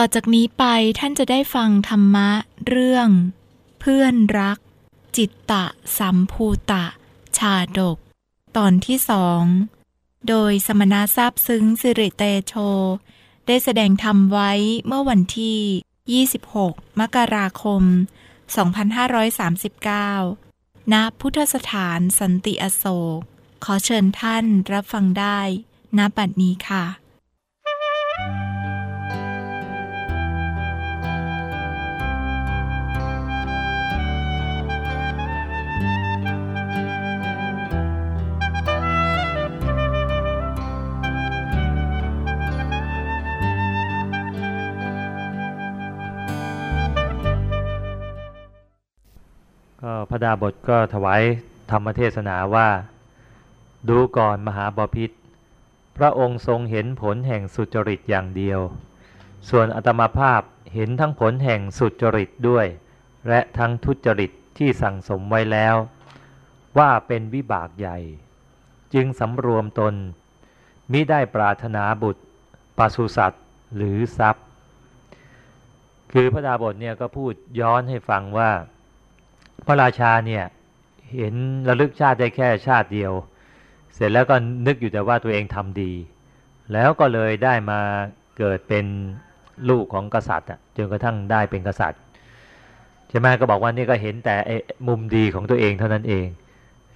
ต่อจากนี้ไปท่านจะได้ฟังธรรมะเรื่อง เพื่อนรัก จิตตะสัมภูตะ ชาดก ตอนที่สอง โดยสมณะทราบซึ้งสิริเตโช ได้แสดงธรรมไว้เมื่อวันที่ 26 มกราคม 2539 ณ พุทธสถานสันติอโศก ขอเชิญท่านรับฟังได้ณบัดนี้ค่ะก็ พระดาบทก็ถวายธรรมเทศนาว่า ดูก่อนมหาบาพิษพระองค์ทรงเห็นผลแห่งสุจริตอย่างเดียว ส่วนอัตมาภาพเห็นทั้งผลแห่งสุจริตด้วย และทั้งทุจริตที่สั่งสมไว้แล้ว ว่าเป็นวิบากใหญ่ จึงสำรวมตน มิได้ปรารถนาบุตรปศุสัตว์หรือทรัพย์ คือพระดาบทเนี่ยก็พูดย้อนให้ฟังว่า พระราชาเนี่ยเห็นระลึกชาติได้แค่ชาติเดียว เสร็จแล้วก็นึกอยู่แต่ว่าตัวเองทำดี แล้วก็เลยได้มาเกิดเป็นลูกของกษัตริย์จนกระทั่งได้เป็นกษัตริย์ใช่ไหมก็บอกว่านี่ก็เห็นแต่มุมดีของตัวเองเท่านั้นเอง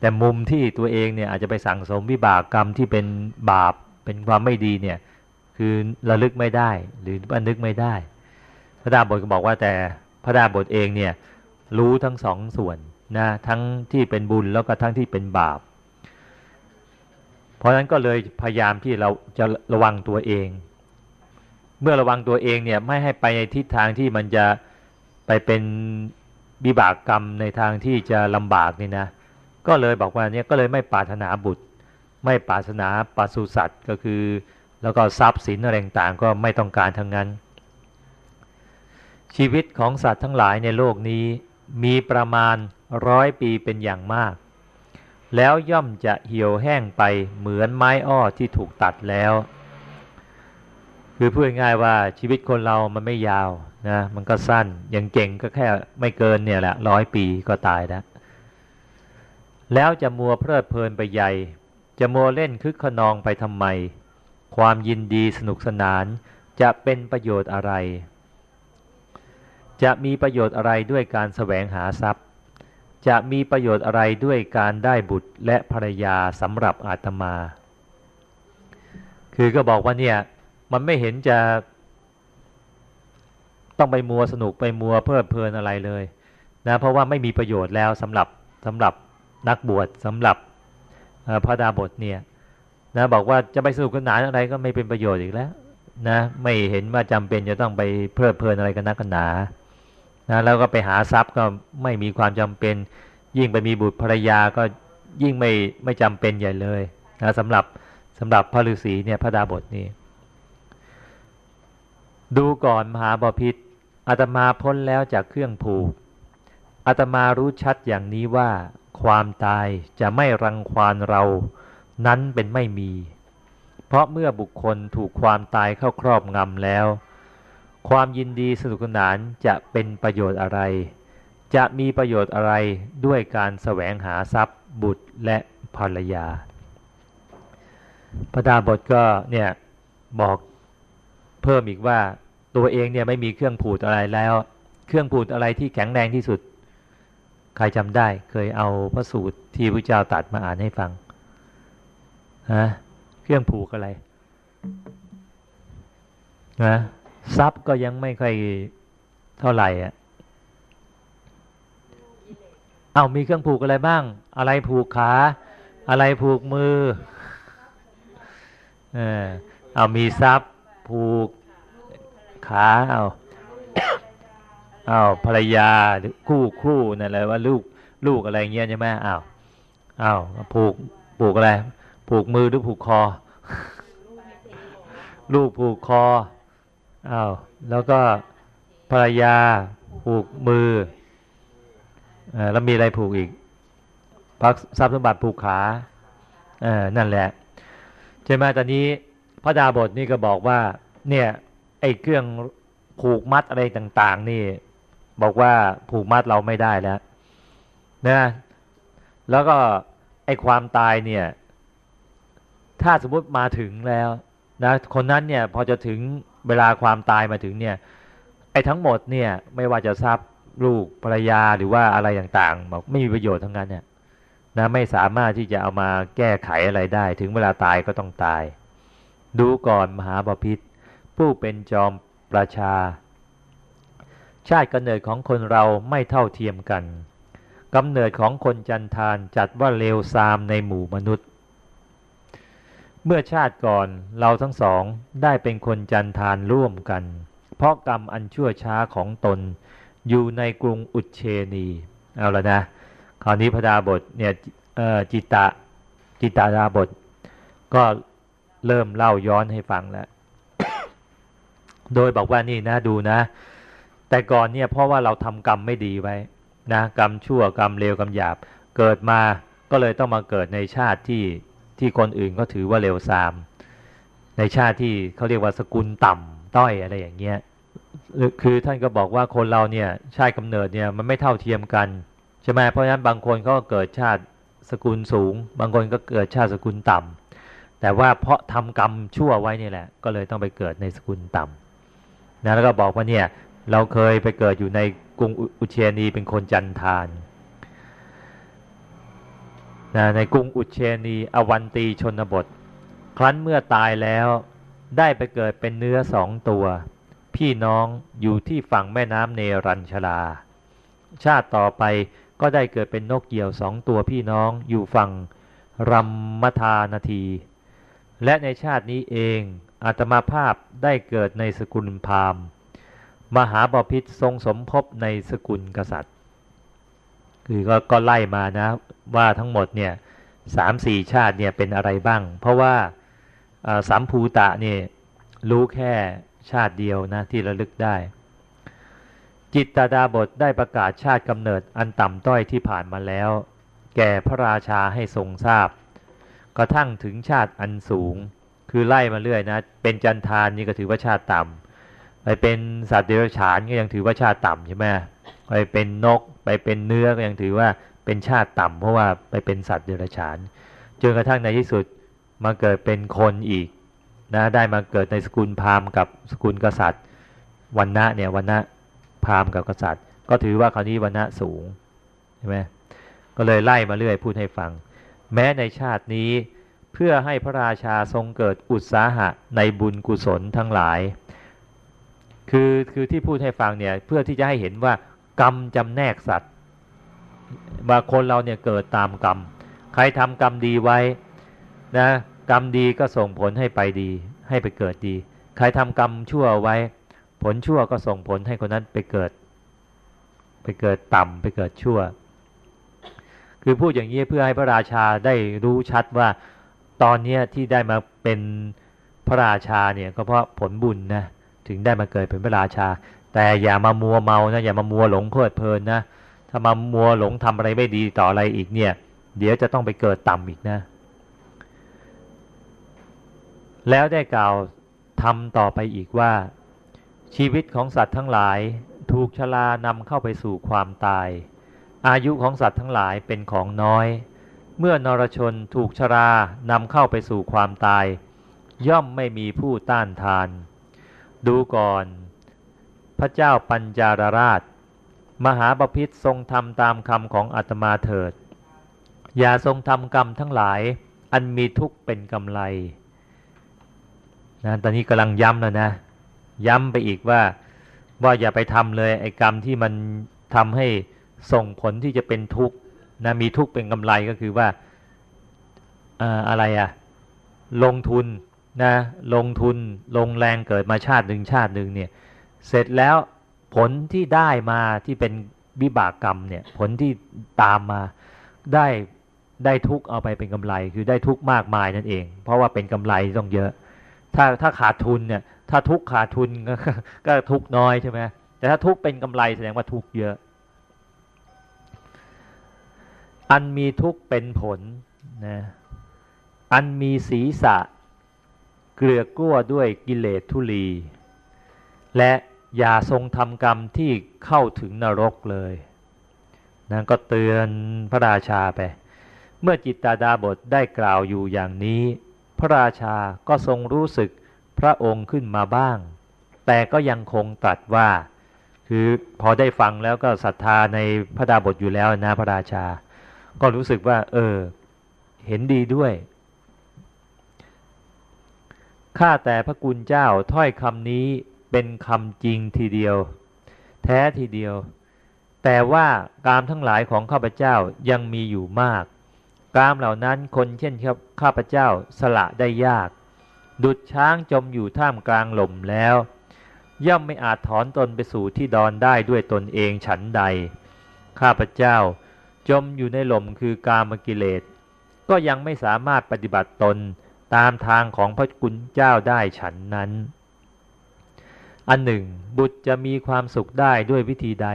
แต่มุมที่ตัวเองเนี่ยอาจจะไปสั่งสมวิบากกรรมที่เป็นบาปเป็นความไม่ดีเนี่ยคือระลึกไม่ได้หรือบันนึกไม่ได้ พระดาบทก็บอกว่าแต่พระดาบทเองเนี่ย รู้ทั้งสองส่วนนะทั้งที่เป็นบุญแล้วก็ทั้งที่เป็นบาป เพราะฉะนั้นก็เลยพยายามที่เราจะระวังตัวเอง เมื่อระวังตัวเองเนี่ยไม่ให้ไปในทิศทางที่มันจะไปเป็นบิบากกรรมในทางที่จะลำบากนี่นะก็เลยบอกว่าเนี่ยก็เลยไม่ปรารถนาบุตร ไม่ปรารถนาปศุสัตว์ก็คือ แล้วก็ทรัพย์สินอะไรต่างก็ไม่ต้องการทั้งนั้น ชีวิตของสัตว์ทั้งหลายในโลกนี้ มีประมาณร้อยปีเป็นอย่างมาก แล้วย่อมจะเหี่ยวแห้งไปเหมือนไม้อ้อที่ถูกตัดแล้ว คือพูดง่ายว่าชีวิตคนเรามันไม่ยาวนะมันก็สั้นอย่างเก่งก็แค่ไม่เกินเนี่ยแหละร้อยปีก็ตายแล้วแล้วจะมัวเพลิดเพลินไปใหญ่ จะมัวเล่นคึกขนองไปทำไม ความยินดีสนุกสนานจะเป็นประโยชน์อะไร จะมีประโยชน์อะไรด้วยการแสวงหาทรัพย์ จะมีประโยชน์อะไรด้วยการได้บุตรและภรรยาสำหรับอาตมา คือก็บอกว่าเนี่ยมันไม่เห็นจะต้องไปมัวสนุกไปมัวเพลิดเพลินอะไรเลยนะเพราะว่าไม่มีประโยชน์แล้วสำหรับสำหรับนักบวชสำหรับพระดาบทเนี่ยนะบอกว่าจะไปสนุกสนานอะไรก็ไม่เป็นประโยชน์อีกแล้วนะไม่เห็นว่าจำเป็นจะต้องไปเพลิดเพลินอะไรกันนักกันหนา นะแล้วก็ไปหาทรัพย์ก็ไม่มีความจำเป็น ยิ่งไปมีบุตรภรรยาก็ยิ่งไม่ไม่จำเป็นใหญ่เลยนะสำหรับสำหรับพระฤาษีเนี่ยพระดาบทนี้ ดูก่อนมหาบาพิษอาตมาพ้นแล้วจากเครื่องผูกอาตมารู้ชัดอย่างนี้ว่า ความตายจะไม่รังควานเรา นั้นเป็นไม่มี เพราะเมื่อบุคคลถูกความตายเข้าครอบงำแล้ว ความยินดีสนุกสนานจะเป็นประโยชน์อะไร จะมีประโยชน์อะไรด้วยการแสวงหาทรัพย์บุตรและภรรยา พระดาบทก็เนี่ยบอกเพิ่มอีกว่าตัวเองเนี่ยไม่มีเครื่องผูดอะไรแล้ว เครื่องผูดอะไรที่แข็งแรงที่สุด ใครจำได้เคยเอาพระสูตรที่พระเจ้าตัดมาอ่านให้ฟังฮะเครื่องผูกอะไรนะ ทรัพย์ก็ยังไม่ค่อยเท่าไหร่อะเอามีเครื่องผูกอะไรบ้าง อะไรผูกขา อะไรผูกมือ เออเอามีทรัพย์ผูกขาเอาเอาภรรยาหรือคู่คู่นั่นแหละว่าลูกลูกอะไรเงี้ยใช่ไหมอ้าวอ้าวผูกผูกอะไร ผูกมือหรือผูกคอ ลูกผูกคอ อ้าวแล้วก็ภรรยาผูกมืออแล้วมีอะไรผูกอีกพักทรัพย์สมบัติผูกขาเออนั่นแหละใช่ไหมตอนนี้พระดาบทนี่ก็บอกว่า เนี่ยไอ้เครื่องผูกมัดอะไรต่าง ๆ นี่ บอกว่าผูกมัดเราไม่ได้แล้วนะแล้วก็ไอ้ความตายเนี่ย ถ้าสมมติมาถึงแล้วนะคนนั้นเนี่ยพอจะถึง เวลาความตายมาถึงเนี่ยไอ้ทั้งหมดเนี่ยไม่ว่าจะทรัพย์ลูกภรรยาหรือว่าอะไรต่างๆบอกไม่มีประโยชน์ทั้งนั้นเนี่ยนะไม่สามารถที่จะเอามาแก้ไขอะไรได้ ถึงเวลาตายก็ต้องตาย ดูก่อนมหาบพิษผู้เป็นจอมประชา ชาติกำเนิดของคนเราไม่เท่าเทียมกันกำเนิดของคนจันทานจัดว่าเลวทรามในหมู่มนุษย์ เมื่อชาติก่อนเราทั้งสองได้เป็นคนจันทานร่วมกัน เพราะกรรมอันชั่วช้าของตน อยู่ในกรุงอุเชนีเอาละนะคราวนี้พระดาบทเนี่ยจิตตะจิตตาดาบท ก็เริ่มเล่าย้อนให้ฟังแล้ว โดยบอกว่านี่นะดูนะ แต่ก่อนเนี่ยเพราะว่าเราทำกรรมไม่ดีไว้นะกรรมชั่วกรรมเลวกรรมหยาบ เกิดมาก็เลยต้องมาเกิดในชาติที่ ที่คนอื่นก็ถือว่าเลวทราม ในชาติที่เขาเรียกว่าสกุลต่ำต้อยอะไรอย่างเงี้ยคือท่านก็บอกว่าคนเราเนี่ยชาติกำเนิดเนี่ยมันไม่เท่าเทียมกันใช่ไหมเพราะฉะนั้นบางคนก็เกิดชาติสกุลสูง บางคนก็เกิดชาติสกุลต่ำแต่ว่าเพราะทำกรรมชั่วไว้นี่แหละ ก็เลยต้องไปเกิดในสกุลต่ำนะแล้วก็บอกว่าเนี่ยเราเคยไปเกิดอยู่ในกรุงอุเชนีเป็นคนจันทาน นะในกรุงอุเชนีอวันตีชนบท ครั้นเมื่อตายแล้วได้ไปเกิดเป็นเนื้อสองตัว พี่น้องอยู่ที่ฝั่งแม่น้ำเนรัญชลา ชาติต่อไปก็ได้เกิดเป็นนกเหยี่ยวสองตัวพี่น้องอยู่ฝั่งรัมมทานาที และในชาตินี้เองอาตมาภาพได้เกิดในสกุลพามมหาบพิษทรงสมภพในสกุลกษัตริย์ คือก็ก็ไล่มานะว่าทั้งหมดเนี่ยสามสี่ชาติเนี่ยเป็นอะไรบ้าง เพราะว่าสามภูตะเนี่ยรู้แค่ชาติเดียวนะที่ระลึกได้ จิตตาดาบทได้ประกาศชาติกำเนิดอันต่ำต้อยที่ผ่านมาแล้ว แก่พระราชาให้ทรงทราบ กระทั่งถึงชาติอันสูง คือไล่มาเรื่อยนะ เป็นจันทานนี่ก็ถือว่าชาติต่ำไปเป็นสัตว์เดรัจฉานก็ยังถือว่าชาติต่ำใช่ไหม ไปเป็นนก ไปเป็นเนื้อก็ยังถือว่าเป็นชาติต่ำเพราะว่าไปเป็นสัตว์เดรัจฉานจนกระทั่งในที่สุดมาเกิดเป็นคนอีกนะได้มาเกิดในสกุลพราหมณ์กับสกุลกษัตริย์วันณะเนี่ยวันณะพราหมณ์กับกษัตริย์ ก็ถือว่าคราวนี้วันณะสูงใช่ไหมก็เลยไล่มาเรื่อยพูดให้ฟัง แม้ในชาตินี้เพื่อให้พระราชาทรงเกิดอุตสาหะในบุญกุศลทั้งหลาย คือคือที่พูดให้ฟังเนี่ยเพื่อที่จะให้เห็นว่า กรรมจำแนกสัตว์ว่าคนเราเนี่ยเกิดตามกรรม ใครทำกรรมดีไว้นะกรรมดีก็ส่งผลให้ไปดี ให้ไปเกิดดี ใครทำกรรมชั่วไว้ ผลชั่วก็ส่งผลให้คนนั้นไปเกิด ไปเกิดต่ำไปเกิดชั่ว คือพูดอย่างนี้เพื่อให้พระราชาได้รู้ชัดว่าตอนนี้ที่ได้มาเป็นพระราชาเนี่ยก็เพราะผลบุญนะถึงได้มาเกิดเป็นพระราชา แต่อย่ามามัวเมานะอย่ามามัวหลงเพลิดเพลินนะถ้ามามัวหลงทำอะไรไม่ดีต่ออะไรอีกเนี่ย เดี๋ยวจะต้องไปเกิดต่ำอีกนะ แล้วได้กล่าวทำต่อไปอีกว่า ชีวิตของสัตว์ทั้งหลายถูกชรานำเข้าไปสู่ความตาย อายุของสัตว์ทั้งหลายเป็นของน้อย เมื่อนรชนถูกชรานำเข้าไปสู่ความตาย ย่อมไม่มีผู้ต้านทาน ดูก่อน ระเจ้าปัญจารราช มหาบพิษทรงทำตามคำของอาตมาเถิด อย่าทรงทำกรรมทั้งหลาย อันมีทุกข์เป็นกำไรนะตอนนี้กำลังย้ำแล้วนะ ย้ำไปอีกว่าว่าอย่าไปทำเลยไอ้กรรมที่มันทำให้ส่งผลที่จะเป็นทุกข์นะมีทุกข์เป็นกำไรก็คือว่าอะไรอะลงทุนนะลงทุนลงแรงเกิดมาชาติหนึ่งชาติหนึ่งเนี่ย เสร็จแล้วผลที่ได้มาที่เป็นวิบากกรรมเนี่ยผลที่ตามมาได้ได้ทุกเอาไปเป็นกำไร คือได้ทุกมากมายนั่นเอง เพราะว่าเป็นกำไรต้องเยอะ ถ้าถ้าขาดทุนเนี่ยถ้าทุกขาดทุนก็ก็ทุกน้อยใช่ไหมแต่ถ้าทุกเป็นกำไรแสดงว่าทุกเยอะ อันมีทุกเป็นผลนะอันมีศีรษะ เกลือกลั้วด้วยกิเลสทุลี และ อย่าทรงทำกรรมที่เข้าถึงนรกเลยนั่นก็เตือนพระราชาไป เมื่อจิตตาดาบทได้กล่าวอยู่อย่างนี้ พระราชาก็ทรงรู้สึกพระองค์ขึ้นมาบ้าง แต่ก็ยังคงตรัสว่า คือพอได้ฟังแล้วก็ศรัทธาในพระดาบทอยู่แล้วนะพระราชา ก็รู้สึกว่า เออ เห็นดีด้วยข้าแต่พระกุณเจ้าถ้อยคำนี้ เป็นคำจริงทีเดียว แท้ทีเดียว แต่ว่ากามทั้งหลายของข้าพเจ้ายังมีอยู่มาก กามเหล่านั้นคนเช่นข้าพเจ้าสละได้ยาก ดุดช้างจมอยู่ท่ามกลางหล่มแล้ว ย่อมไม่อาจถอนตนไปสู่ที่ดอนได้ด้วยตนเองฉันใด ข้าพเจ้าจมอยู่ในหล่มคือกามกิเลส ก็ยังไม่สามารถปฏิบัติตนตามทางของพระกุณเจ้าได้ฉันนั้น อันหนึ่ง บุตรจะมีความสุขได้ด้วยวิธีใด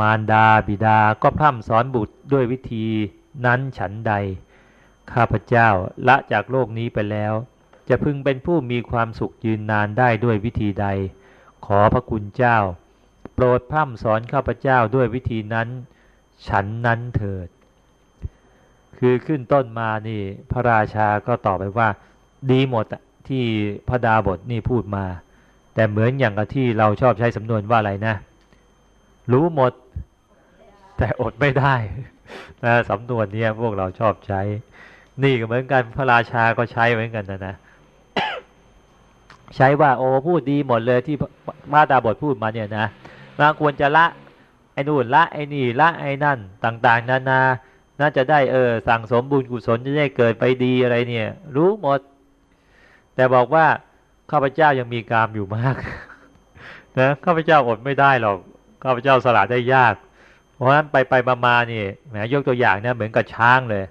มารดาบิดาก็พร่ำสอนบุตรด้วยวิธีนั้นฉันใด ข้าพเจ้าละจากโลกนี้ไปแล้ว จะพึงเป็นผู้มีความสุขยืนนานได้ด้วยวิธีใด ขอพระคุณเจ้า โปรดพร่ำสอนข้าพเจ้าด้วยวิธีนั้น ฉันนั้นเถิด คือขึ้นต้นมานี่พระราชาก็ตอบไปว่า ดีหมดที่พระดาบทนี่พูดมา แต่เหมือนอย่างกับที่เราชอบใช้สำนวนว่าอะไรนะ รู้หมด แต่อดไม่ได้นะสำนวนนี้พวกเราชอบใช้ นี่ก็เหมือนกันพระราชาก็ใช้เหมือนกันนะนะใช้ว่าโอ้พูดดีหมดเลยที่มาดาบทพูดมาเนี่ยนะมาควรจะละไอ้นู่นละไอ้นี่ละไอ้นั่นต่างๆ นานาน่าจะได้เออสั่งสมบุญกุศลจะได้เกิดไปดีอะไรเนี่ย รู้หมด แต่บอกว่า ข้าพเจ้ายังมีกามอยู่มากนะข้าพเจ้าอดไม่ได้หรอกข้าพเจ้าสละได้ยาก เพราะฉะนั้นไปไปมามานี่แหมยกตัวอย่างเนี่ยเหมือนกับช้างเลย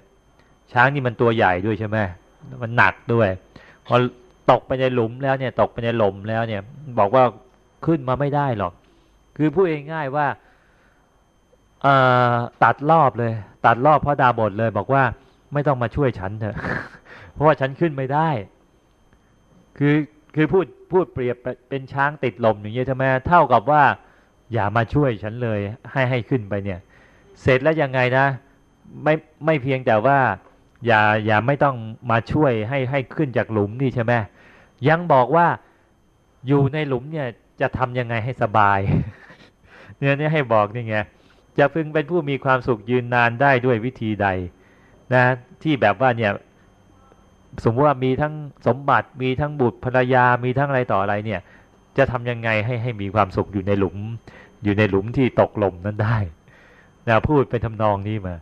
ช้างนี่มันตัวใหญ่ด้วยใช่ไหมมันหนักด้วยพอตกไปในหลุมแล้วเนี่ย ตกไปในหล่มแล้วเนี่ย บอกว่าขึ้นมาไม่ได้หรอก คือพูดง่ายๆว่าตัดรอบเลย ตัดรอบพระดาบทเลย บอกว่าไม่ต้องมาช่วยฉันเถอะ เพราะว่าฉันขึ้นไม่ได้ คือ คือพูดพูดเปรียบเป็นช้างติดลมอย่างเงี้ยใช่ไหมเท่ากับว่าอย่ามาช่วยฉันเลยให้ให้ขึ้นไปเนี่ย เสร็จแล้วยังไงนะ ไม่ไม่เพียงแต่ว่า อย่าอย่าไม่ต้องมาช่วยให้ให้ขึ้นจากหลุมนี่ใช่ไหมยังบอกว่าอยู่ในหลุมเนี่ยจะทำยังไงให้สบาย เนี่ยนี่ให้บอกนี่ไงจะพึงเป็นผู้มีความสุขยืนนานได้ด้วยวิธีใด นะ ที่แบบว่าเนี่ย สมมติว่ามีทั้งสมบัติมีทั้งบุตรภรรยามีทั้งอะไรต่ออะไรเนี่ย จะทำยังไงให้ให้มีความสุขอยู่ในหลุม อยู่ในหลุมที่ตกลมนั้นได้นะพูดเป็นทำนองนี้มา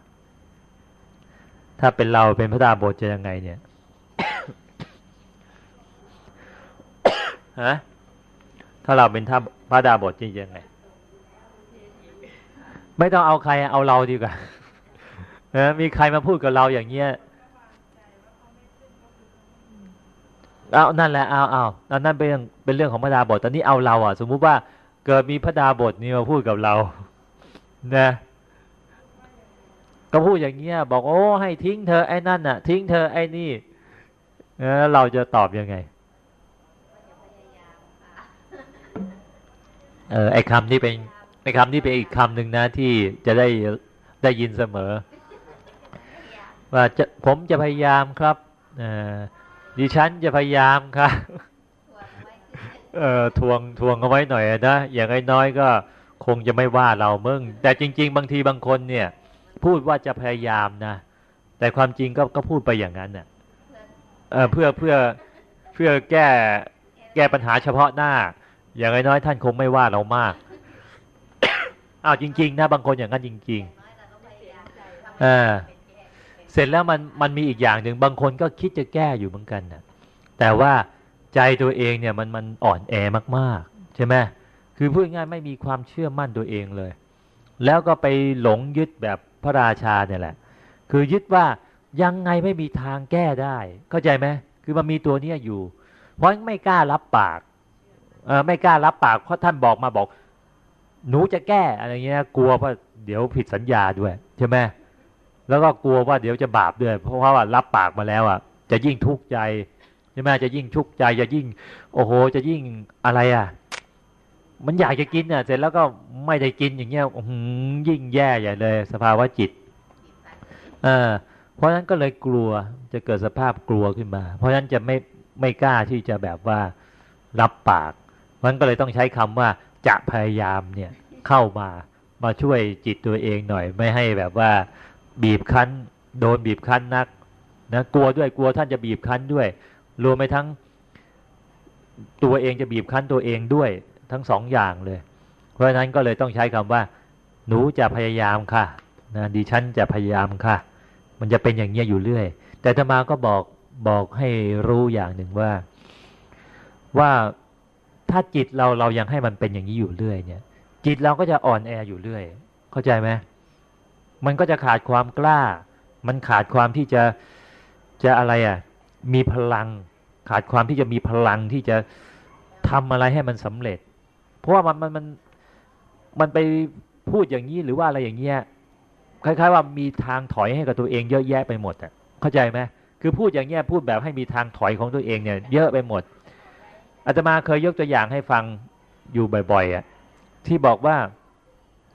ถ้าเป็นเราเป็นพระดาบทจะยังไงเนี่ยฮะถ้าเราเป็นท่าพระดาบทจะยังไง ไม่ต้องเอาใครเอาเราดีกว่าเออมีใครมาพูดกับเราอย่างเงี้ย เอานั่นแหละเอาเอานั่นเป็นเป็นเรื่องของพระดาบทตอนนี้เอาเราอะ สมมุติว่าเกิดมีพระดาบทนี่มาพูดกับเรา นะก็พูดอย่างเงี้ยบอกโอ้ให้ทิ้งเธอไอ้นั่นน่ะ ทิ้งเธอไอ้นี่เออเราจะตอบยังไงเออไอ้คำนี้เป็นไอ้คำนี้เป็นอีกคำหนึ่งนะที่จะได้ได้ยินเสมอ ว่าจะผมจะพยายามครับ ดิฉันจะพยายามครับเออทวงทวงเอาไว้หน่อยนะอย่างน้อยๆก็คงจะไม่ว่าเราเมึงแต่จริง ๆ บางทีบางคนเนี่ย พูดว่าจะพยายามนะแต่ความจริงก็ก็พูดไปอย่างนั้นเน่ะเออเพื่อเพื่อเพื่อแก้แก้ปัญหาเฉพาะหน้า อย่างน้อยๆท่านคงไม่ว่าเรามากอ้าวจริง ๆ นะบางคนอย่างนั้นจริงๆอ่า เสร็จแล้วมันมันมีอีกอย่างหนึ่งบางคนก็คิดจะแก้อยู่เหมือนกันนะแต่ว่าใจตัวเองเนี่ยมันมันอ่อนแอมากๆใช่ไหมคือพูดง่ายไม่มีความเชื่อมั่นตัวเองเลย แล้วก็ไปหลงยึดแบบพระราชาเนี่ยแหละ คือยึดว่ายังไงไม่มีทางแก้ได้ เข้าใจไหมคือมันมีตัวเนี้ยอยู่ เพราะไม่กล้ารับปากเออไม่กล้ารับปากเพราะท่านบอกมาบอก หนูจะแก้อะไรเงี้ยกลัวว่าเดี๋ยวผิดสัญญาด้วยใช่ไหม แล้วก็กลัวว่าเดี๋ยวจะบาปด้วย เพราะว่ารับปากมาแล้วอะ จะยิ่งทุกข์ใจใช่ไหมจะยิ่งทุกข์ใจจะยิ่ง โอ้โห จะยิ่งอะไรอะ มันอยากจะกินอะ เสร็จแล้วก็ไม่ได้กินอย่างเงี้ยยิ่งแย่ใหญ่เลย สภาวะจิตเออเพราะฉะนั้นก็เลยกลัวจะเกิดสภาพกลัวขึ้นมา เพราะฉะนั้นจะไม่ไม่กล้าที่จะแบบว่ารับปากมันก็เลยต้องใช้คำว่าจะพยายามเนี่ยเข้ามามาช่วยจิตตัวเองหน่อยไม่ให้แบบว่า บีบคั้น โดนบีบคั้นนักนะกลัวด้วยกลัวท่านจะบีบคั้นด้วย รวมไปทั้งตัวเองจะบีบคั้นตัวเองด้วยทั้งสองอย่างเลย เพราะฉะนั้นก็เลยต้องใช้คำว่า หนูจะพยายามค่ะนะดิฉันจะพยายามค่ะ มันจะเป็นอย่างเงี้ยอยู่เรื่อย แต่ธรรมาก็บอกบอกให้รู้อย่างหนึ่งว่า ว่าถ้าจิตเราเรายังให้มันเป็นอย่างนี้อยู่เรื่อยเนี่ย จิตเราก็จะอ่อนแออยู่เรื่อย เข้าใจไหม มันก็จะขาดความกล้า มันขาดความที่จะจะอะไรอะมีพลัง ขาดความที่จะมีพลังที่จะทำอะไรให้มันสำเร็จ เพราะว่ามันมันมันมันไปพูดอย่างนี้หรือว่าอะไรอย่างเงี้ยคล้ายๆว่ามีทางถอยให้กับตัวเองเยอะแยะไปหมดอะเข้าใจไหมคือพูดอย่างเงี้ยพูดแบบให้มีทางถอยของตัวเองเนี่ยเยอะไปหมดอาตมาเคยยกตัวอย่างให้ฟังอยู่บ่อยๆอะที่บอกว่า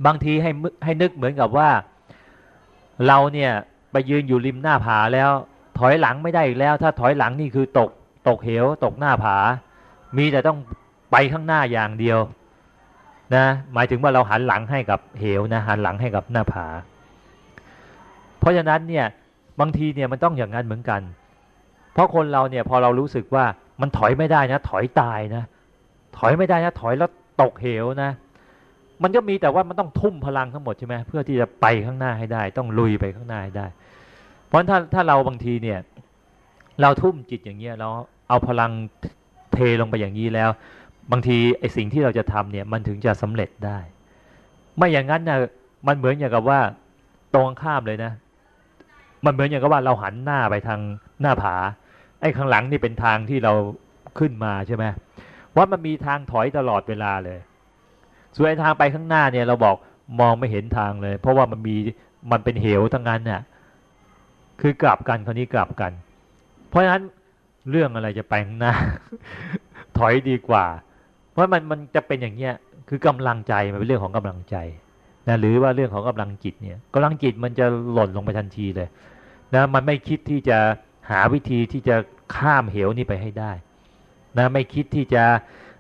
บางทีให้ให้นึกเหมือนกับว่า เราเนี่ยไปยืนอยู่ริมหน้าผาแล้ว ถอยหลังไม่ได้อีกแล้ว ถ้าถอยหลังนี่คือตกตกเหวตกหน้าผา มีแต่ต้องไปข้างหน้าอย่างเดียว นะ หมายถึงว่าเราหันหลังให้กับเหวนะหันหลังให้กับหน้าผา เพราะฉะนั้นเนี่ยบางทีเนี่ยมันต้องอย่างนั้นเหมือนกัน เพราะคนเราเนี่ยพอเรารู้สึกว่ามันถอยไม่ได้นะ ถอยตายนะ ถอยไม่ได้นะ ถอยแล้วตกเหวนะ มันก็มีแต่ว่ามันต้องทุ่มพลังทั้งหมดใช่ไหมเพื่อที่จะไปข้างหน้าให้ได้ ต้องลุยไปข้างหน้าให้ได้ เพราะถ้าถ้าเราบางทีเนี่ย เราทุ่มจิตอย่างเงี้ยเราเอาพลังเทลงไปอย่างนี้แล้ว บางทีไอสิ่งที่เราจะทำเนี่ยมันถึงจะสำเร็จได้ ไม่อย่างนั้นนะมันเหมือนอย่างกับว่าตรงข้ามเลยนะ มันเหมือนอย่างกับว่าเราหันหน้าไปทางหน้าผา ไอ้ข้างหลังนี่เป็นทางที่เราขึ้นมาใช่ไหมว่ามันมีทางถอยตลอดเวลาเลย ส่วนทางไปข้างหน้าเนี่ยเราบอกมองไม่เห็นทางเลย เพราะว่ามันมีมันเป็นเหวทั้งนั้นเนี่ยคือกลับกันคนนี้กลับกัน เพราะฉะนั้นเรื่องอะไรจะไปข้างหน้า ถอยดีกว่า เพราะมันมันจะเป็นอย่างเนี้ยคือกำลังใจมันเป็นเรื่องของกำลังใจนะหรือว่าเรื่องของกำลังจิตเนี่ยกำลังจิตมันจะหล่นลงไปทันทีเลยนะมันไม่คิดที่จะหาวิธีที่จะข้ามเหวนี้ไปให้ได้นะไม่คิดที่จะ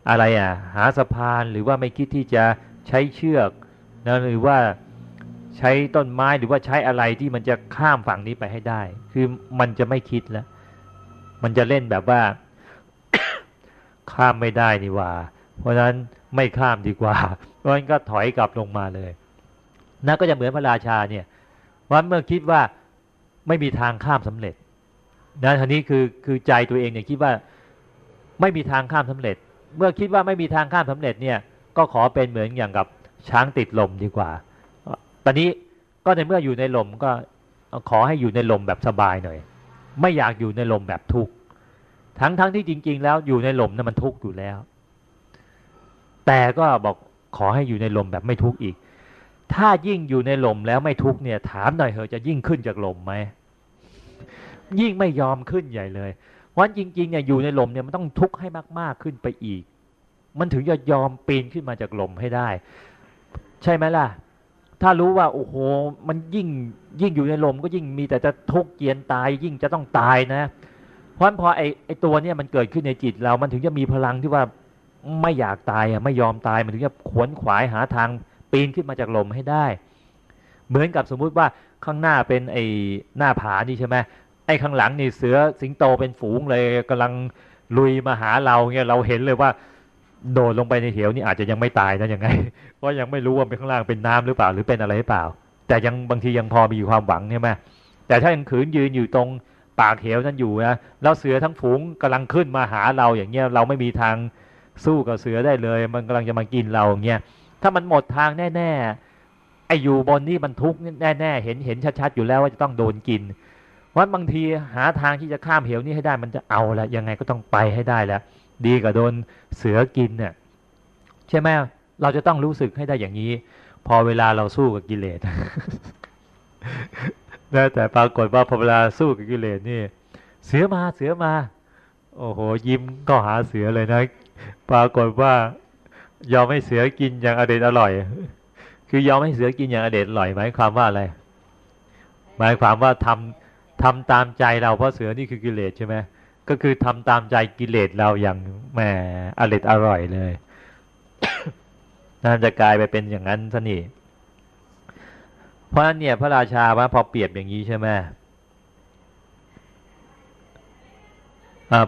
อะไรอะหาสะพานหรือว่าไม่คิดที่จะใช้เชือกนะหรือว่าใช้ต้นไม้หรือว่าใช้อะไรที่มันจะข้ามฝั่งนี้ไปให้ได้ คือมันจะไม่คิดแล้ว มันจะเล่นแบบว่า ข้ามไม่ได้นี่ว่า เพราะฉะนั้นไม่ข้ามดีกว่า เพราะฉะนั้นก็ถอยกลับลงมาเลยนั่นก็จะเหมือนพระราชาเนี่ยวันเมื่อคิดว่าไม่มีทางข้ามสำเร็จนะทีนี้คือคือใจตัวเองเนี่ยคิดว่าไม่มีทางข้ามสำเร็จ เมื่อคิดว่าไม่มีทางข้ามสำเร็จเนี่ยก็ขอเป็นเหมือนอย่างกับช้างติดลมดีกว่า ตอนนี้ก็ในเมื่ออยู่ในลมก็ขอให้อยู่ในลมแบบสบายหน่อย ไม่อยากอยู่ในลมแบบทุกข์ทั้งทั้งที่จริง ๆ แล้วอยู่ในลมนั้นมันทุกข์อยู่แล้ว แต่ก็บอกขอให้อยู่ในลมแบบไม่ทุกข์อีก ถ้ายิ่งอยู่ในลมแล้วไม่ทุกข์เนี่ย ถามหน่อยเถอะจะยิ่งขึ้นจากลมไหมยิ่งไม่ยอมขึ้นใหญ่เลย เพราะจริงๆเนี่ยอยู่ในลมเนี่ยมันต้องทุกข์ให้มากๆขึ้นไปอีก มันถึงจะยอมปีนขึ้นมาจากลมให้ได้ ใช่ไหมล่ะ ถ้ารู้ว่าโอ้โหมันยิ่งยิ่งอยู่ในลมก็ยิ่งมีแต่จะทุกข์เกียนตายยิ่งจะต้องตายนะ เพราะพอไอไอตัวเนี่ยมันเกิดขึ้นในจิตเรา มันถึงจะมีพลังที่ว่าไม่อยากตายอะไม่ยอมตายมันถึงจะขวนขวายหาทางปีนขึ้นมาจากลมให้ได้ เหมือนกับสมมุติว่าข้างหน้าเป็นไอหน้าผานี่ใช่ไหม ไอ้ข้างหลังนี่เสือสิงโตเป็นฝูงเลยกำลังลุยมาหาเราเนี่ยเราเห็นเลยว่า โดดลงไปในเหวนี่อาจจะยังไม่ตายนะยังไงเพราะยังไม่รู้ว่าเป็นข้างล่างเป็นน้ำหรือเปล่าหรือเป็นอะไรหรือเปล่า แต่ยังบางทียังพอมีความหวังใช่ไหมแต่ถ้ายังขืนยืนอยู่ตรงปากเหวนั้นอยู่นะแล้วเสือทั้งฝูงกำลังขึ้นมาหาเราอย่างเงี้ยเราไม่มีทางสู้กับเสือได้เลย มันกำลังจะมากินเราอย่างเงี้ยถ้ามันหมดทางแน่ ๆ ไอ้อยู่บนนี่มันทุกข์แน่ๆเห็นเห็นชัดๆอยู่แล้วว่าจะต้องโดนกิน ว่าบางทีหาทางที่จะข้ามเหวนี้ให้ได้มันจะเอาละยังไงก็ต้องไปให้ได้แล้วดีกว่าโดนเสือกินเนี่ยใช่ไหมเราจะต้องรู้สึกให้ได้อย่างนี้ พอเวลาเราสู้กับกิเลสนะแต่ปรากฏว่าพอเวลาสู้กับกิเลสนี่ เสือมาเสือมา โอ้โห ยิ้มก็หาเสือเลยนะ ปรากฏว่ายอมให้เสือกินอย่างอเด็ดอร่อย คือยอมให้เสือกินอย่างอเด็ดอร่อยหมายความว่าอะไร หมายความว่าทำ ทำตามใจเราเพราะเสือนี่คือกิเลสใช่ไหมก็คือทำตามใจกิเลสเราอย่างแหมอเด็ดอร่อยเลยน่าจะกลายไปเป็นอย่างนั้นซะนี่เพราะนั้นเนี่ยพระราชาว่าพอเปรียบอย่างนี้ใช่ไหม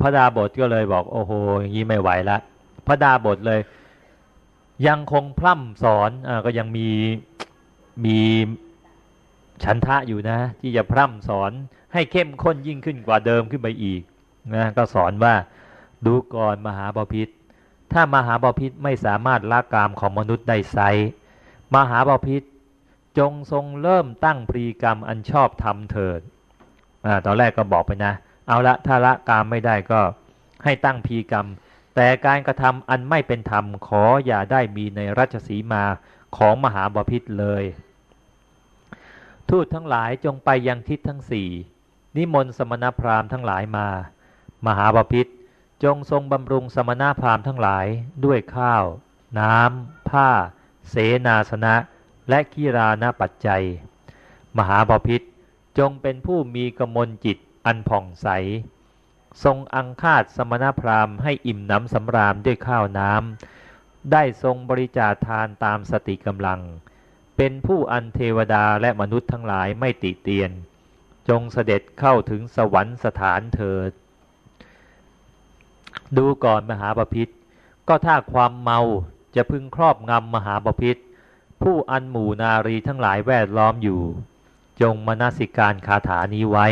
พระดาบทก็เลยบอกโอ้โหอย่างนี้ไม่ไหวละพระดาบทเลย ยังคงพร่ำสอนอก็ยังมีมี ฉันทะอยู่นะ ที่จะพร่ำสอนให้เข้มข้นยิ่งขึ้นกว่าเดิมขึ้นไปอีกนะก็สอนว่าดูก่อนมหาบาพิษถ้ามหาบาพิษไม่สามารถละกามของมนุษย์ได้ไซมหาบาพิษจงทรงเริ่มตั้งปรีกรรมอันชอบทำเถิดอตอนแรกก็บอกไปนะ เอาละถ้าละกามไม่ได้ก็ให้ตั้งพีกรรม แต่การกระทำอันไม่เป็นธรรมขออย่าได้มีในรัชสีมาของมหาบาพิษเลย ทูตทั้งหลายจงไปยังทิศทั้งสี่นิมนต์สมณพราหมณ์ทั้งหลายมา มหาบาพิษจงทรงบำรุงสมณพราหมณ์ทั้งหลายด้วยข้าว น้ำ ผ้า เสนาสนะ และกีรานาปัจจัย มหาบาพิษจงเป็นผู้มีกมลจิตอันผ่องใส ทรงอังคาดสมณพราหมณ์ให้อิ่มน้ำสำราญด้วยข้าวน้ำ ได้ทรงบริจาคทานตามสติกำลัง เป็นผู้อันเทวดาและมนุษย์ทั้งหลายไม่ติเตียน จงเสด็จเข้าถึงสวรรค์สถานเถิด ดูก่อนมหาบาพิษก็ถ้าความเมาจะพึงครอบงำมหาบาพิษผู้อันหมู่นารีทั้งหลายแวดล้อมอยู่ จงมนสิการคาถานี้ไว้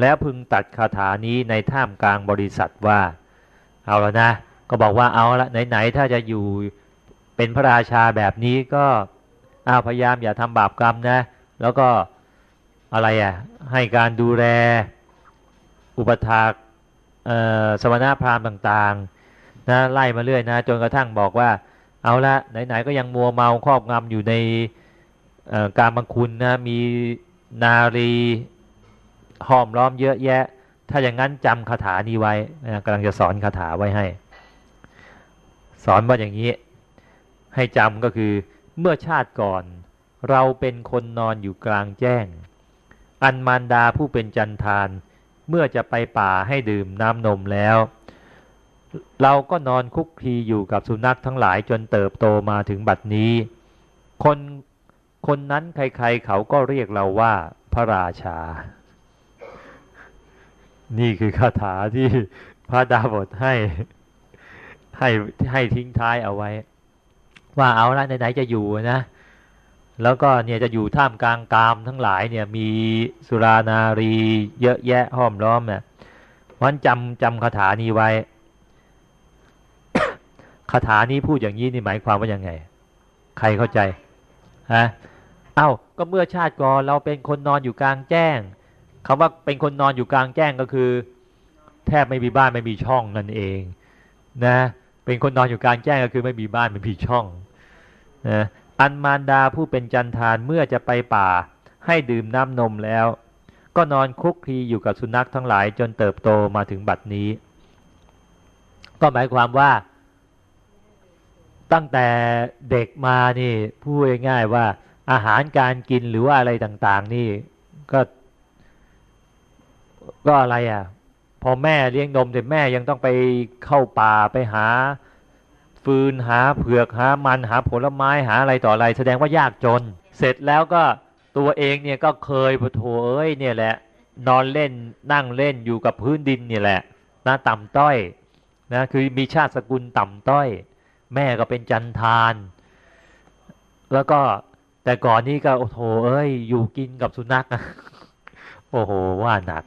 แล้วพึงตัดคาถานี้ในท่ามกลางบริษัทว่า เอาแล้วนะ ก็บอกว่าเอาละไหนๆถ้าจะอยู่เป็นพระราชาแบบนี้ก็ อาพยายามอย่าทำบาปกรรมนะ แล้วก็อะไรอะให้การดูแลอุปถากสมณพราหมณ์ต่างๆนะไล่มาเรื่อยนะจนกระทั่งบอกว่า เอาละไหนๆก็ยังมัวเมาครอบงำอยู่ในการบังคุณนะมีนารีห้อมล้อมเยอะแยะ ถ้าอย่างนั้นจำคาถานี้ไว้กำลังจะสอนคาถาไว้ให้ สอนว่าอย่างนี้ ให้จำก็คือ เมื่อชาติก่อน เราเป็นคนนอนอยู่กลางแจ้ง อันมารดาผู้เป็นจันทาน เมื่อจะไปป่าให้ดื่มน้ำนมแล้ว เราก็นอนคุกคีอยู่กับสุนัขทั้งหลายจนเติบโตมาถึงบัดนี้ คนคนนั้นใครๆเขาก็เรียกเราว่าพระราชา นี่คือคาถาที่พระดาบทให้ให้ให้ทิ้งท้ายเอาไว้ ว่าเอาละไหนๆจะอยู่นะ แล้วก็เนี่ยจะอยู่ท่ามกลางกามทั้งหลายเนี่ยมีสุรานารีเยอะแยะห้อมล้อมเนี่ยมันจำจำคาถานี้ไว้คาถานี้พูดอย่างนี้นี่หมายความว่ายังไง ใครเข้าใจฮะเอา้าก็เมื่อชาติก่อนเราเป็นคนนอนอยู่กลางแจ้งคำว่าเป็นคนนอนอยู่กลางแจ้งก็คือ แทบไม่มีบ้านไม่มีช่องนั่นเอง นะ เป็นคนนอนอยู่กลางแจ้งก็คือไม่มีบ้านไม่มีช่อง นะอันมารดาผู้เป็นจันทานเมื่อจะไปป่า ให้ดื่มน้ำนมแล้ว ก็นอนคุกคีอยู่กับสุนัขทั้งหลายจนเติบโตมาถึงบัดนี้ ก็หมายความว่า ตั้งแต่เด็กมานี่พูดง่ายๆว่า อาหารการกินหรือว่าอะไรต่างๆ นี่ก็ ก็อะไรอะ พอแม่เลี้ยงนมแต่แม่ยังต้องไปเข้าป่าไปหา ฟืนหาเผือกหามันหาผลไม้หาอะไรต่ออะไร แสดงว่ายากจน เสร็จแล้วก็ตัวเองเนี่ยก็เคยพโถเอ้ยเนี่ยแหละ นอนเล่นนั่งเล่นอยู่กับพื้นดินเนี่ยแหละนะต่ำต้อยนะคือมีชาติสกุลต่ำต้อย แม่ก็เป็นจันทาน แล้วก็แต่ก่อนนี้ก็โอ้โหเอ้ย อยู่กินกับสุนัขโอ้โหว่าหนัก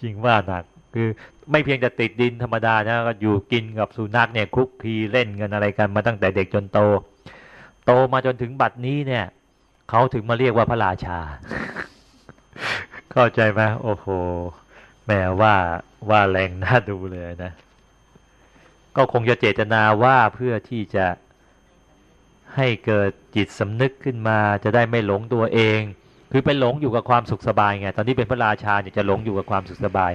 จริงว่าหนัก คือ ไม่เพียงแต่ติดดินธรรมดานะก็อยู่กินกับสุนัขเนี่ยคุกคีเล่นกันอะไรกันมาตั้งแต่เด็กจนโต โตมาจนถึงบัดนี้เนี่ยเขาถึงมาเรียกว่าพระราชา เข้าใจไหมโอ้โหแม่ว่าว่าแรงน่าดูเลยนะ ก็คงจะเจตนาว่าเพื่อที่จะให้เกิดจิตสำนึกขึ้นมาจะได้ไม่หลงตัวเอง คือไปหลงอยู่กับความสุขสบายไงตอนนี้เป็นพระราชาเนี่ยจะหลงอยู่กับความสุขสบาย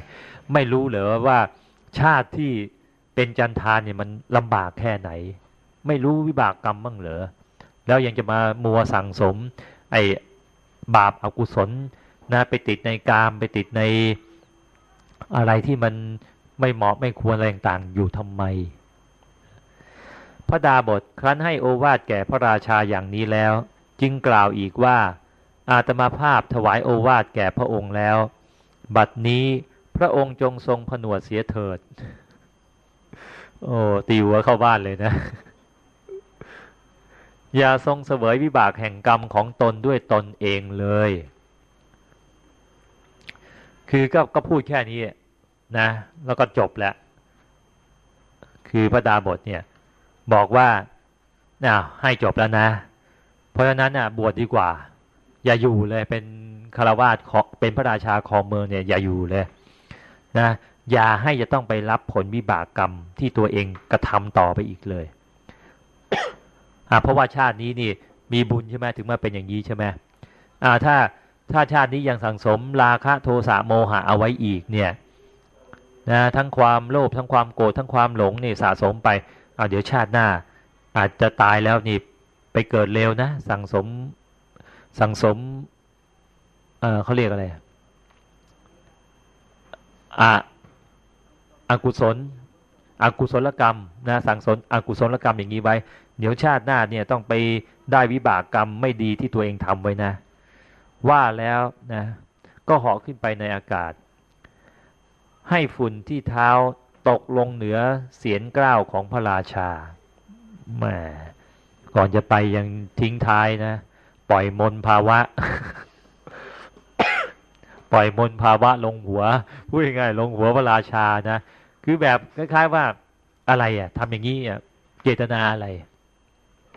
ไม่รู้เหรอว่าชาติที่เป็นจันทานเนี่ยมันลำบากแค่ไหน ไม่รู้วิบากกรรมบ้างเหรอแล้วยังจะมามัวสั่งสม ไอ้บาปอากุศลนะไปติดในกามไปติดในอะไรที่มันไม่เหมาะไม่ควรอะไรต่างๆอยู่ทำไม พระดาบทครั้นให้โอวาทแก่พระราชาอย่างนี้แล้ว จึงกล่าวอีกว่า อาตมาภาพถวายโอวาทแก่พระองค์แล้ว บัดนี้ พระองค์จงทรงผนวดเสียเถิด โอ้ตีหัวเข้าบ้านเลยนะ อย่าทรงเสวยวิบากแห่งกรรมของตนด้วยตนเองเลย คือก็ก็พูดแค่นี้นะ แล้วก็จบแล้ว คือพระดาบทเนี่ย บอกว่าน่าให้จบแล้วนะ เพราะฉะนั้นน่ะบวชดดีกว่า อย่าอยู่เลยเป็นคารวาสเป็นพระราชาคองเมืองเนี่ยอย่าอยู่เลย นะอย่าให้จะต้องไปรับผลวิบากกรรมที่ตัวเองกระทำต่อไปอีกเลยอ่าเพราะว่าชาตินี้นี่มีบุญใช่ไหมถึงมาเป็นอย่างนี้ใช่ไหมอ่าถ้าถ้าชาตินี้ยังสังสมราคะโทสะโมหะเอาไว้อีกเนี่ยนะทั้งความโลภทั้งความโกรธทั้งความหลงนี่สะสมไปเอาเดี๋ยวชาติหน้า อาจจะตายแล้วนี่ไปเกิดเร็วนะ สังสมสังสมเออเขาเรียกอะไร อะอกุศล อกุศลกรรมนะสังสนอกุศลกรรมอย่างนี้ไว้ เดี๋ยวชาติหน้าเนี่ยต้องไปได้วิบากกรรมไม่ดีที่ตัวเองทำไว้นะ ว่าแล้วนะก็เหาะขึ้นไปในอากาศ ให้ฝุ่นที่เท้าตกลงเหนือเสียนกล้าวของพระราชาแหมก่อนจะไปยังทิ้งท้ายนะ ปล่อยมนภาวะ ปล่อยมนภาวะลงหัวพูดง่ายๆลงหัวพระราชานะคือแบบคล้าย ๆว่าอะไรอะทำอย่างนี้อะเจตนาอะไร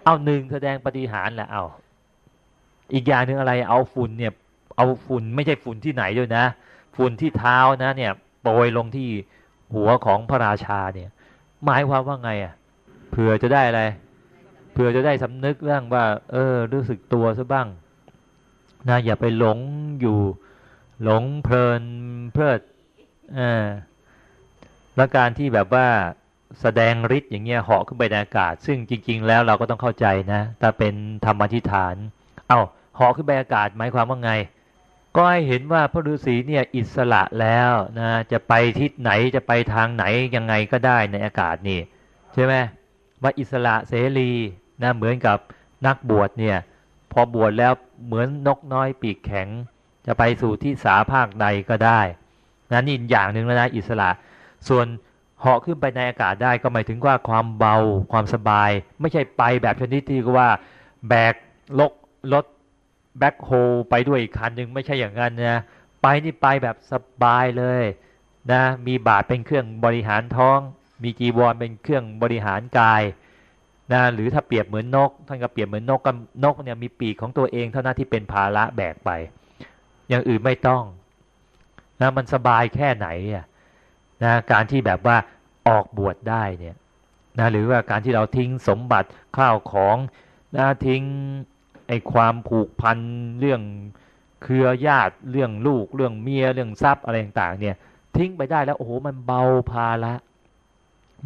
เอาหนึ่งแสดงปฏิหารแหละเอาอีกอย่างหนึ่งอะไร เอาฝุ่นเนี่ยเอาฝุ่นไม่ใช่ฝุ่นที่ไหนด้วยนะ ฝุ่นที่เท้านะเนี่ยโปรยลงที่หัวของพระราชาเนี่ย หมายความว่าไงอะเผื่อจะได้อะไรเผื่อจะได้สำนึกเรื่องว่า เออ รู้สึกตัวซะบ้างนะอย่าไปหลงอยู่ หลงเพลินเพลิดอ่าและการที่แบบว่าแสดงฤทธิ์อย่างเงี้ยเหาะขึ้นไปในอากาศ ซึ่งจริง ๆ แล้วเราก็ต้องเข้าใจนะถ้าเป็นธรรมทิฐาน เอา้าเหาะขึ้นไปอากาศหมายความว่าไง ก็ให้เห็นว่าพระฤาษีเนี่ยอิสระแล้วนะจะไปทิศไหนจะไปทางไหนยังไงก็ได้ในอากาศนี่ใช่ไหมว่าอิสระเสรีนะเหมือนกับนักบวชเนี่ยพอบวชแล้วเหมือนนกน้อยปีกแข็ง จะไปสู่ที่สาภาคใดก็ได้นะนี่อย่างหนึ่งแล้วนะอิสระ ส่วนเหาะขึ้นไปในอากาศได้ก็หมายถึงว่าความเบาความสบาย ไม่ใช่ไปแบบชนิดที่ว่าแบกลกรถแบ็คโฮไปด้วยอีกคันหนึ่งไม่ใช่อย่างนั้นนะไปนี่ไปแบบสบายเลยนะมีบาทเป็นเครื่องบริหารท้อง มีจีวรเป็นเครื่องบริหารกายนะหรือถ้าเปรียบเหมือนนก ท่านก็เปรียบเหมือนนกกนกเนี่ยมีปีกของตัวเองเท่านั้นที่เป็นภาระแบกไป อย่างอื่นไม่ต้องนะมันสบายแค่ไหนอะนะการที่แบบว่าออกบวชได้เนี่ยนะหรือว่าการที่เราทิ้งสมบัติข้าวของนะทิ้งไอ้ความผูกพันเรื่องเครือญาติเรื่องลูกเรื่องเมียเรื่องทรัพย์อะไรต่างๆเนี่ยทิ้งไปได้แล้วโอ้โหมันเบาภาระ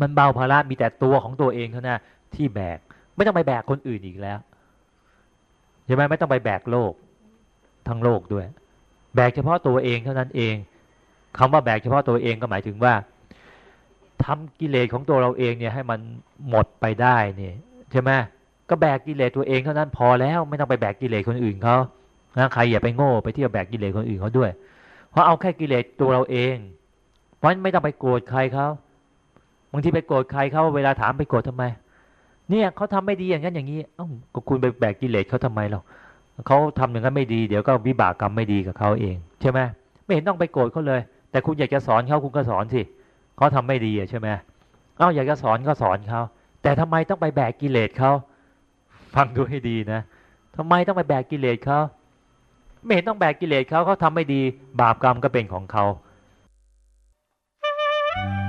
มันเบาภาระมีแต่ตัวของตัวเองเท่านั้นที่แบก ไม่ต้องไปแบกคนอื่นอีกแล้วใช่ไหมไม่ต้องไปแบกโลกทั้งโลกด้วย แบกเฉพาะตัวเองเท่านั้นเองคำว่าแบกเฉพาะตัวเองก็หมายถึงว่าทำกิเลสของตัวเราเองเนี่ยให้มันหมดไปได้เนี่ยใช่ไหมก็แบกกิเลสตัวเองเท่านั้นพอแล้วไม่ต้องไปแบกกิเลสคนอื่นเขานะใครอย่าไปโง่ไปเที่ยวแบกกิเลสคนอื่นเขาด้วย เพราะเอาแค่กิเลสตัวเราเอง เพราะไม่ต้องไปโกรธใครเขาบางทีไปโกรธใครเขาเวลาถามไปโกรธทำไม เนี่ยเขาทำไม่ดีอย่างนั้นอย่างนี้เอ้าก็คุณไปแบกกิเลสเขาทำไมเรา เขาทำอย่างนั้นไม่ดีเดี๋ยวก็วิบากกรรมไม่ดีกับเขาเอง ใช่ไหมไม่เห็นต้องไปโกรธเขาเลย แต่คุณอยากจะสอนเขาคุณก็สอนสิเขาทำไม่ดีใช่ไหมเอ้าอยากจะสอนก็สอนเขาแต่ทำไมต้องไปแบกกิเลสเขาฟังดูให้ดีนะทำไมต้องไปแบกกิเลสเขาไม่เห็นต้องแบกกิเลสเขาเขาทำไม่ดีบาปกรรมก็เป็นของเขา Thank you.